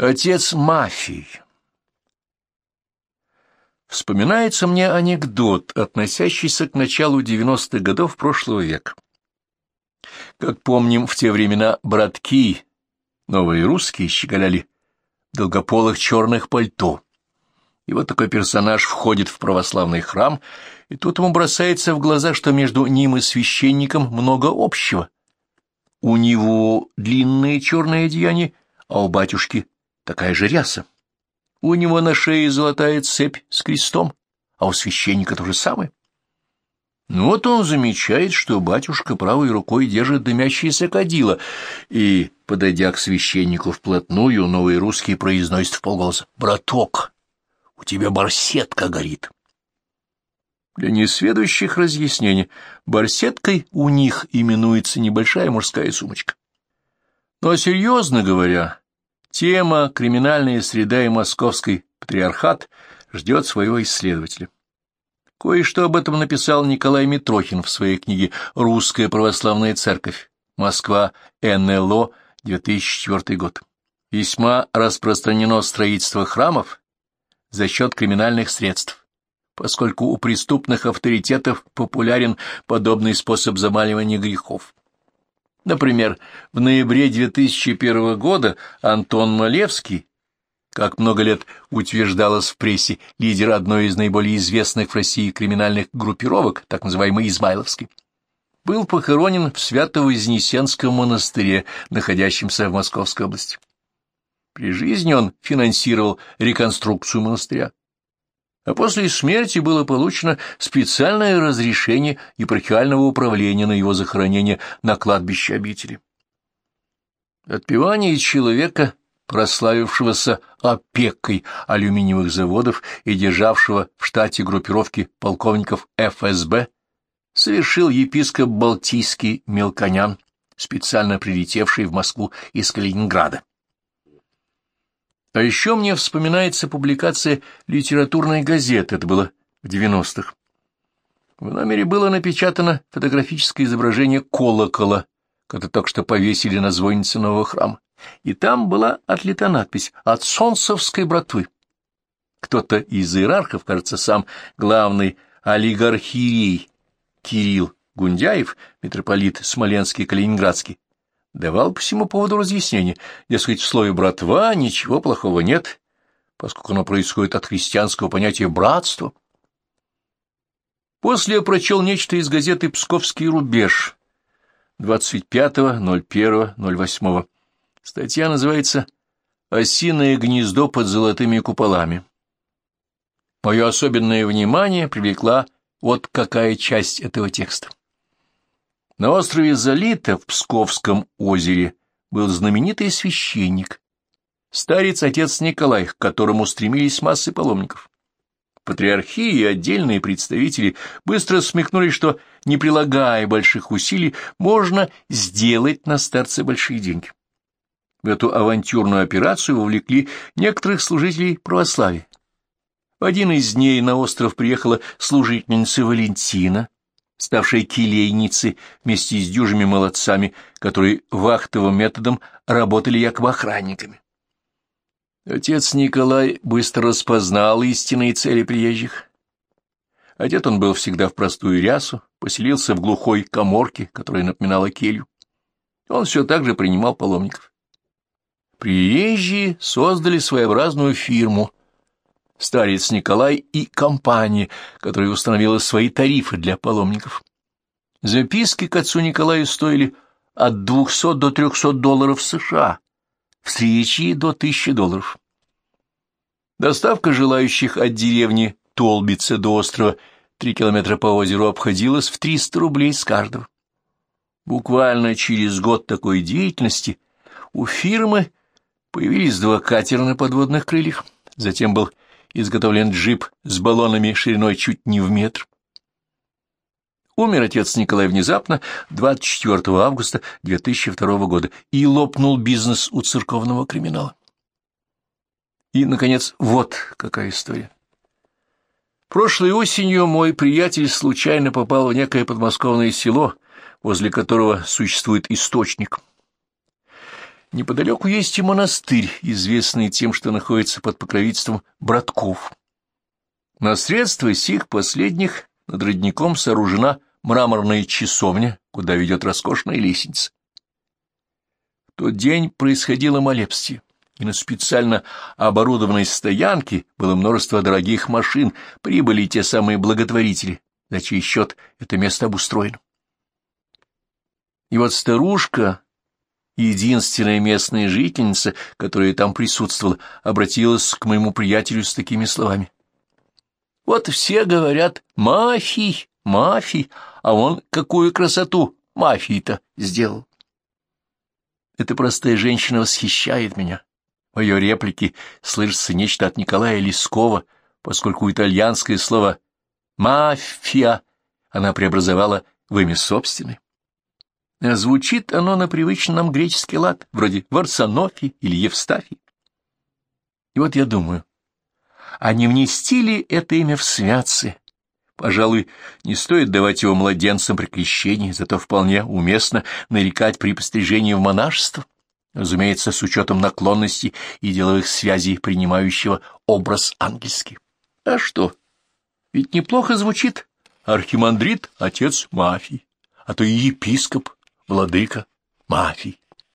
Отец мафии. Вспоминается мне анекдот, относящийся к началу 90-х годов прошлого века. Как помним, в те времена братки, новые русские, щеголяли долгополых черных пальто. И вот такой персонаж входит в православный храм, и тут ему бросается в глаза, что между ним и священником много общего. У него длинные черные одеяния, а у батюшки такая же ряса. У него на шее золотая цепь с крестом, а у священника то же самое. Ну вот он замечает, что батюшка правой рукой держит дымящееся кадило, и, подойдя к священнику вплотную, новый русский произносит в полголоса «Браток, у тебя барсетка горит». Для несведущих разъяснений, барсеткой у них именуется небольшая мужская сумочка. Но серьезно говоря, Тема «Криминальная среда и московский патриархат» ждет своего исследователя. Кое-что об этом написал Николай Митрохин в своей книге «Русская православная церковь. Москва. НЛО. 2004 год». Весьма распространено строительство храмов за счет криминальных средств, поскольку у преступных авторитетов популярен подобный способ замаливания грехов. Например, в ноябре 2001 года Антон Малевский, как много лет утверждалось в прессе, лидер одной из наиболее известных в России криминальных группировок, так называемый Измайловский, был похоронен в Свято-Вознесенском монастыре, находящемся в Московской области. При жизни он финансировал реконструкцию монастыря а после смерти было получено специальное разрешение епархиального управления на его захоронение на кладбище обители. Отпевание человека, прославившегося опекой алюминиевых заводов и державшего в штате группировки полковников ФСБ, совершил епископ Балтийский Мелконян, специально прилетевший в Москву из Калининграда. А еще мне вспоминается публикация литературной газеты, это было в 90-х. В номере было напечатано фотографическое изображение колокола, который только что повесили на звоннице нового храма, и там была отлита надпись «От солнцевской братвы». Кто-то из иерархов, кажется, сам главный олигархиерей Кирилл Гундяев, митрополит Смоленский-Калининградский, давал по всему поводу разъяснение. Дескать, в слове «братва» ничего плохого нет, поскольку оно происходит от христианского понятия «братства». После я прочел нечто из газеты «Псковский рубеж» 25.01.08. Статья называется «Осиное гнездо под золотыми куполами». Мое особенное внимание привлекла вот какая часть этого текста. На острове Залита в Псковском озере был знаменитый священник, старец-отец Николай, к которому стремились массы паломников. Патриархии и отдельные представители быстро смекнули, что, не прилагая больших усилий, можно сделать на старце большие деньги. В эту авантюрную операцию вовлекли некоторых служителей православия. В один из дней на остров приехала служительница Валентина, ставшей килейницей вместе с дюжими молодцами, которые вахтовым методом работали якобы охранниками. Отец Николай быстро распознал истинные цели приезжих. Одет он был всегда в простую рясу, поселился в глухой коморке, которая напоминала келью. Он все так же принимал паломников. Приезжие создали своеобразную фирму, старец Николай и компания, которая установила свои тарифы для паломников. Записки к отцу Николаю стоили от 200 до 300 долларов США, встречи до 1000 долларов. Доставка желающих от деревни Толбица до острова 3 километра по озеру обходилась в 300 рублей с каждого. Буквально через год такой деятельности у фирмы появились два катера на подводных крыльях. Затем был изготовлен джип с баллонами шириной чуть не в метр. Умер отец Николай внезапно 24 августа 2002 года и лопнул бизнес у церковного криминала. И, наконец, вот какая история. Прошлой осенью мой приятель случайно попал в некое подмосковное село, возле которого существует источник. Неподалеку есть и монастырь, известный тем, что находится под покровительством братков. На средства сих последних над родником сооружена мраморная часовня, куда ведет роскошная лестница. В тот день происходило молебствие, и на специально оборудованной стоянке было множество дорогих машин, прибыли те самые благотворители, за чей счет это место обустроено. И вот старушка единственная местная жительница, которая там присутствовала, обратилась к моему приятелю с такими словами. «Вот все говорят «мафий, мафий», а он какую красоту мафии-то сделал!» Эта простая женщина восхищает меня. В ее реплике слышится нечто от Николая Лескова, поскольку итальянское слово «мафия» она преобразовала в имя собственное. А звучит оно на привычный нам греческий лад, вроде Варсонофи или Евстафи. И вот я думаю, а не внести ли это имя в святцы? Пожалуй, не стоит давать его младенцам при крещении, зато вполне уместно нарекать при пострижении в монашество, разумеется, с учетом наклонностей и деловых связей принимающего образ ангельский. А что? Ведь неплохо звучит архимандрит, отец мафии, а то и епископ, владыка мафий.